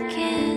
breaking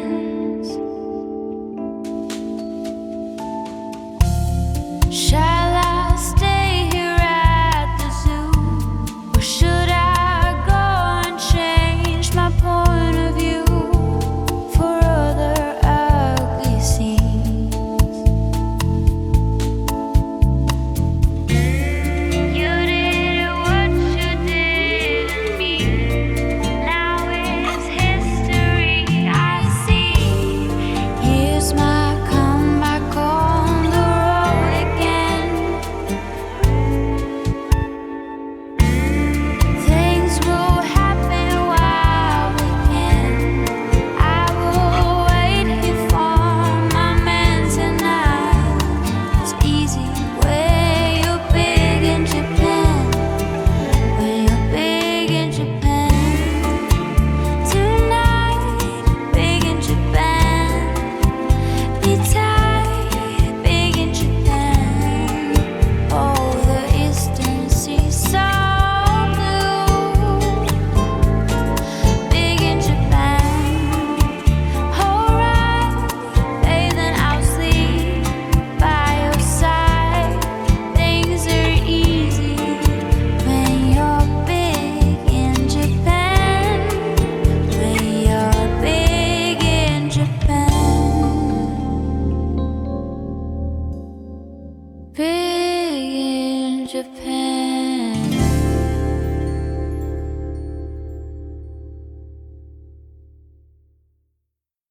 Japan.